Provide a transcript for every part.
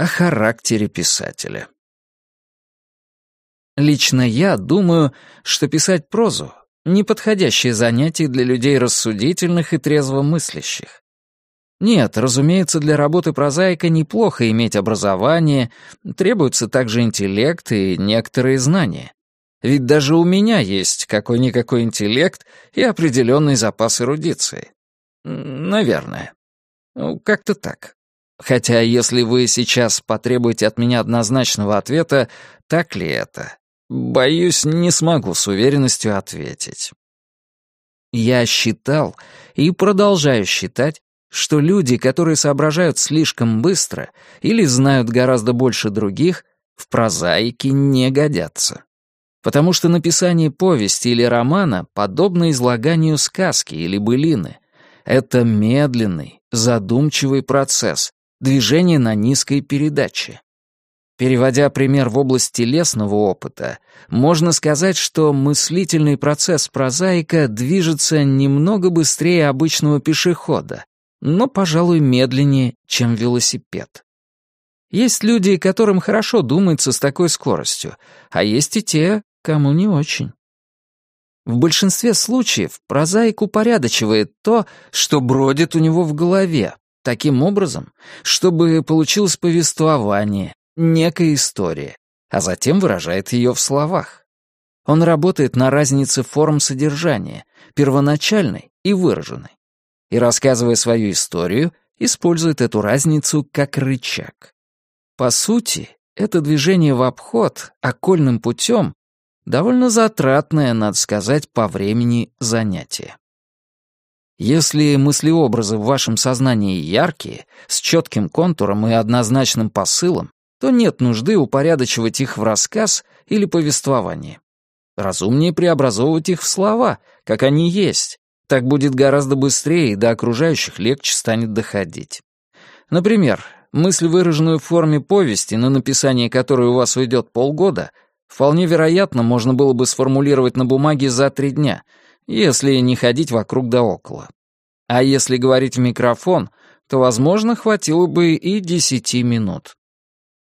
о характере писателя. Лично я думаю, что писать прозу — неподходящее занятие для людей рассудительных и трезвомыслящих. Нет, разумеется, для работы прозаика неплохо иметь образование, требуется также интеллект и некоторые знания. Ведь даже у меня есть какой-никакой интеллект и определенный запас эрудиции. Наверное. Ну, как-то так. Хотя если вы сейчас потребуете от меня однозначного ответа, так ли это, боюсь, не смогу с уверенностью ответить. Я считал и продолжаю считать, что люди, которые соображают слишком быстро или знают гораздо больше других, в прозаике не годятся. Потому что написание повести или романа подобно излаганию сказки или былины. Это медленный, задумчивый процесс, движение на низкой передаче. Переводя пример в область телесного опыта, можно сказать, что мыслительный процесс прозаика движется немного быстрее обычного пешехода, но, пожалуй, медленнее, чем велосипед. Есть люди, которым хорошо думается с такой скоростью, а есть и те, кому не очень. В большинстве случаев прозаик упорядочивает то, что бродит у него в голове, таким образом, чтобы получилось повествование, некая история, а затем выражает ее в словах. Он работает на разнице форм содержания, первоначальной и выраженной и, рассказывая свою историю, использует эту разницу как рычаг. По сути, это движение в обход, окольным путем, довольно затратное, надо сказать, по времени занятие. Если мыслеобразы в вашем сознании яркие, с четким контуром и однозначным посылом, то нет нужды упорядочивать их в рассказ или повествование. Разумнее преобразовывать их в слова, как они есть, так будет гораздо быстрее и до окружающих легче станет доходить. Например, мысль, выраженную в форме повести, на написание которой у вас уйдет полгода, вполне вероятно, можно было бы сформулировать на бумаге за три дня, если не ходить вокруг да около. А если говорить в микрофон, то, возможно, хватило бы и десяти минут.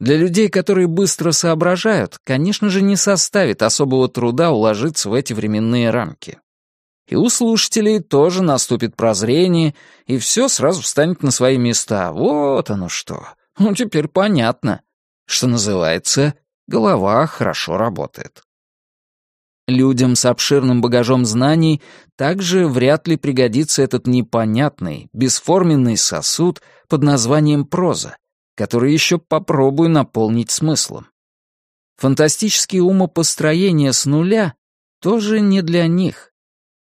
Для людей, которые быстро соображают, конечно же, не составит особого труда уложиться в эти временные рамки. И у слушателей тоже наступит прозрение, и все сразу встанет на свои места. Вот оно что. Ну, теперь понятно. Что называется, голова хорошо работает. Людям с обширным багажом знаний также вряд ли пригодится этот непонятный, бесформенный сосуд под названием проза, который еще попробую наполнить смыслом. Фантастические умопостроения с нуля тоже не для них.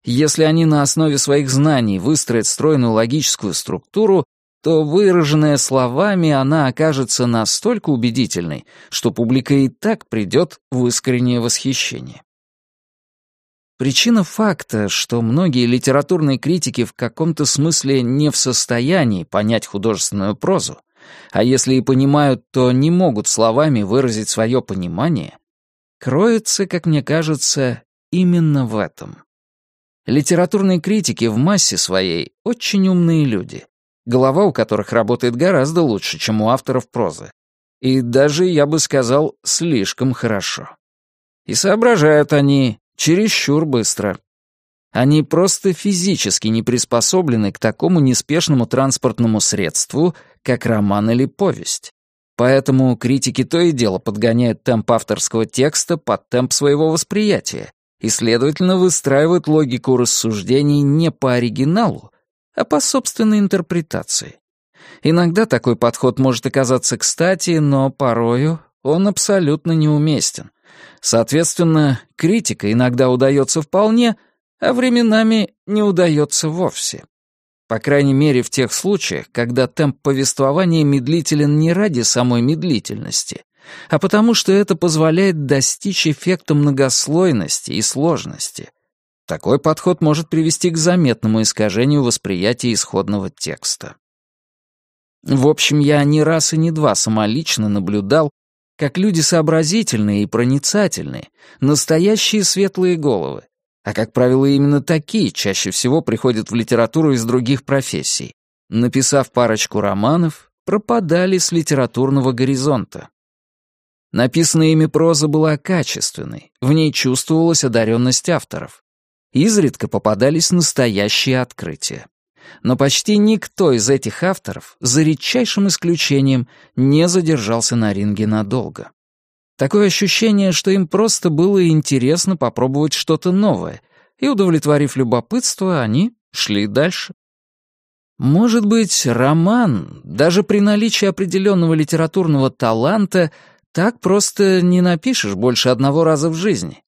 Если они на основе своих знаний выстроят стройную логическую структуру, то выраженная словами она окажется настолько убедительной, что публика и так придет в искреннее восхищение. Причина факта, что многие литературные критики в каком-то смысле не в состоянии понять художественную прозу, а если и понимают, то не могут словами выразить свое понимание, кроется, как мне кажется, именно в этом. Литературные критики в массе своей очень умные люди, голова у которых работает гораздо лучше, чем у авторов прозы. И даже, я бы сказал, слишком хорошо. И соображают они чересчур быстро. Они просто физически не приспособлены к такому неспешному транспортному средству, как роман или повесть. Поэтому критики то и дело подгоняют темп авторского текста под темп своего восприятия и, следовательно, выстраивают логику рассуждений не по оригиналу, а по собственной интерпретации. Иногда такой подход может оказаться кстати, но порою он абсолютно неуместен. Соответственно, критика иногда удается вполне, а временами не удается вовсе. По крайней мере, в тех случаях, когда темп повествования медлителен не ради самой медлительности, а потому что это позволяет достичь эффекта многослойности и сложности. Такой подход может привести к заметному искажению восприятия исходного текста. В общем, я не раз и не два самолично наблюдал, как люди сообразительные и проницательные, настоящие светлые головы, а, как правило, именно такие чаще всего приходят в литературу из других профессий, написав парочку романов, пропадали с литературного горизонта. Написанная ими проза была качественной, в ней чувствовалась одаренность авторов. Изредка попадались настоящие открытия. Но почти никто из этих авторов, за редчайшим исключением, не задержался на ринге надолго. Такое ощущение, что им просто было интересно попробовать что-то новое, и, удовлетворив любопытство, они шли дальше. Может быть, роман, даже при наличии определенного литературного таланта, так просто не напишешь больше одного раза в жизни.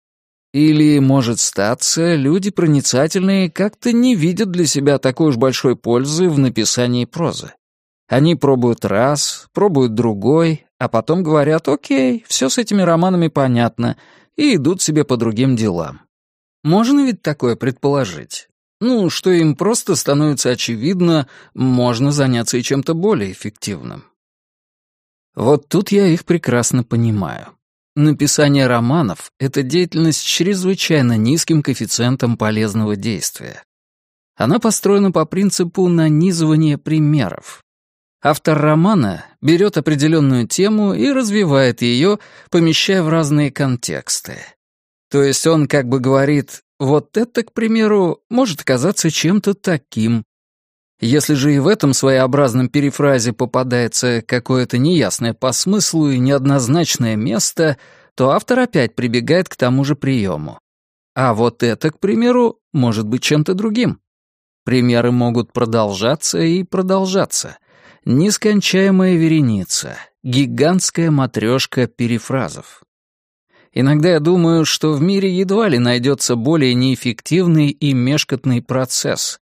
Или, может статься, люди проницательные как-то не видят для себя такой уж большой пользы в написании прозы. Они пробуют раз, пробуют другой, а потом говорят «Окей, все с этими романами понятно», и идут себе по другим делам. Можно ведь такое предположить? Ну, что им просто становится очевидно, можно заняться и чем-то более эффективным. Вот тут я их прекрасно понимаю. Написание романов — это деятельность с чрезвычайно низким коэффициентом полезного действия. Она построена по принципу нанизывания примеров. Автор романа берет определенную тему и развивает ее, помещая в разные контексты. То есть он как бы говорит вот это, к примеру, может оказаться чем-то таким. Если же и в этом своеобразном перефразе попадается какое-то неясное по смыслу и неоднозначное место, то автор опять прибегает к тому же приему. А вот это, к примеру, может быть чем-то другим. Примеры могут продолжаться и продолжаться. Нескончаемая вереница, гигантская матрешка перефразов. Иногда я думаю, что в мире едва ли найдется более неэффективный и мешкотный процесс.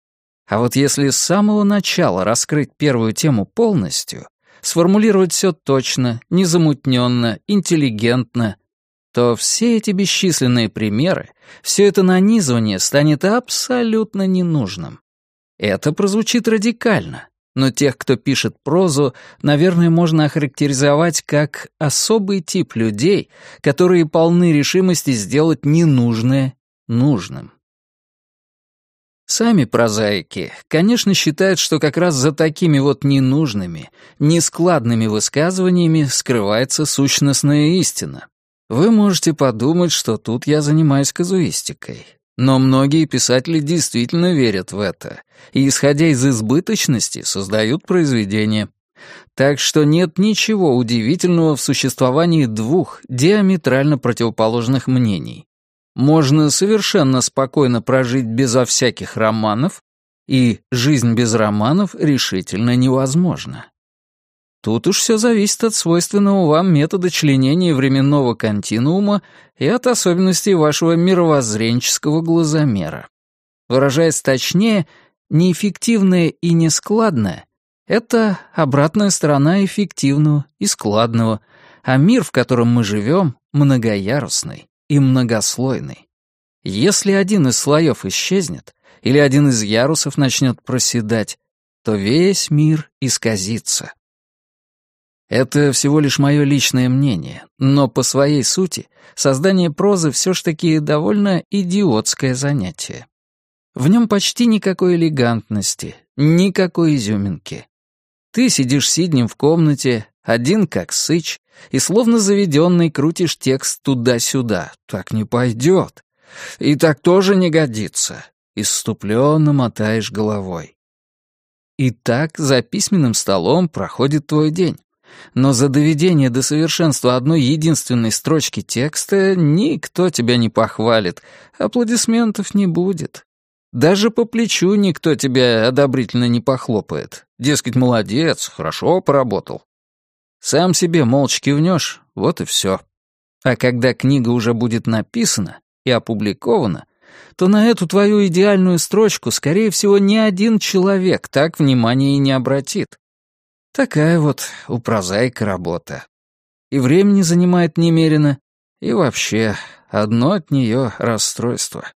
А вот если с самого начала раскрыть первую тему полностью, сформулировать все точно, незамутненно, интеллигентно, то все эти бесчисленные примеры, все это нанизывание станет абсолютно ненужным. Это прозвучит радикально, но тех, кто пишет прозу, наверное, можно охарактеризовать как особый тип людей, которые полны решимости сделать ненужное нужным. Сами прозаики, конечно, считают, что как раз за такими вот ненужными, нескладными высказываниями скрывается сущностная истина. Вы можете подумать, что тут я занимаюсь казуистикой. Но многие писатели действительно верят в это, и, исходя из избыточности, создают произведения. Так что нет ничего удивительного в существовании двух диаметрально противоположных мнений. Можно совершенно спокойно прожить безо всяких романов, и жизнь без романов решительно невозможна. Тут уж все зависит от свойственного вам метода членения временного континуума и от особенностей вашего мировоззренческого глазомера. Выражаясь точнее, неэффективное и нескладное — это обратная сторона эффективного и складного, а мир, в котором мы живем, многоярусный и многослойный. Если один из слоев исчезнет, или один из ярусов начнет проседать, то весь мир исказится. Это всего лишь мое личное мнение, но по своей сути создание прозы все ж таки довольно идиотское занятие. В нем почти никакой элегантности, никакой изюминки. Ты сидишь сиднем в комнате, один как сыч, и словно заведенный крутишь текст туда-сюда. Так не пойдет. И так тоже не годится. Иступленно мотаешь головой. И так за письменным столом проходит твой день но за доведение до совершенства одной единственной строчки текста никто тебя не похвалит, аплодисментов не будет. Даже по плечу никто тебя одобрительно не похлопает. Дескать, молодец, хорошо поработал. Сам себе молча кивнешь, вот и все. А когда книга уже будет написана и опубликована, то на эту твою идеальную строчку, скорее всего, ни один человек так внимания и не обратит. Такая вот у прозаика работа. И времени занимает немерено, и вообще одно от нее расстройство.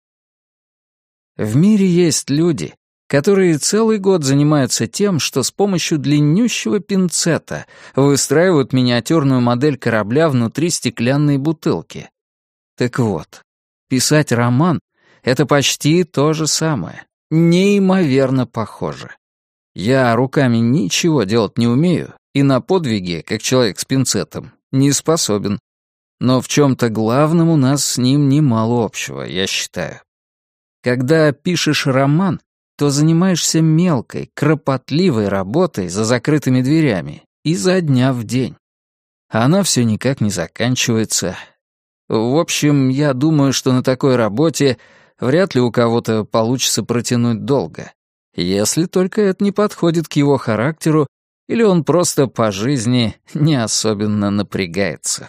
В мире есть люди, которые целый год занимаются тем, что с помощью длиннющего пинцета выстраивают миниатюрную модель корабля внутри стеклянной бутылки. Так вот, писать роман — это почти то же самое, неимоверно похоже. Я руками ничего делать не умею, и на подвиги, как человек с пинцетом, не способен. Но в чем-то главном у нас с ним немало общего, я считаю. Когда пишешь роман, то занимаешься мелкой, кропотливой работой за закрытыми дверями, изо дня в день. А она все никак не заканчивается. В общем, я думаю, что на такой работе вряд ли у кого-то получится протянуть долго, если только это не подходит к его характеру или он просто по жизни не особенно напрягается.